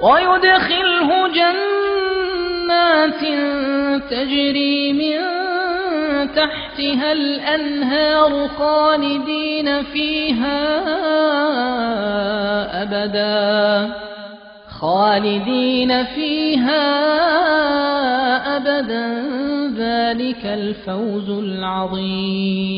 ويدخله جنات تجري من تحتها الأنهار خالدين فيها أبدا. خالدين فيها أبدا. ذلك الفوز العظيم.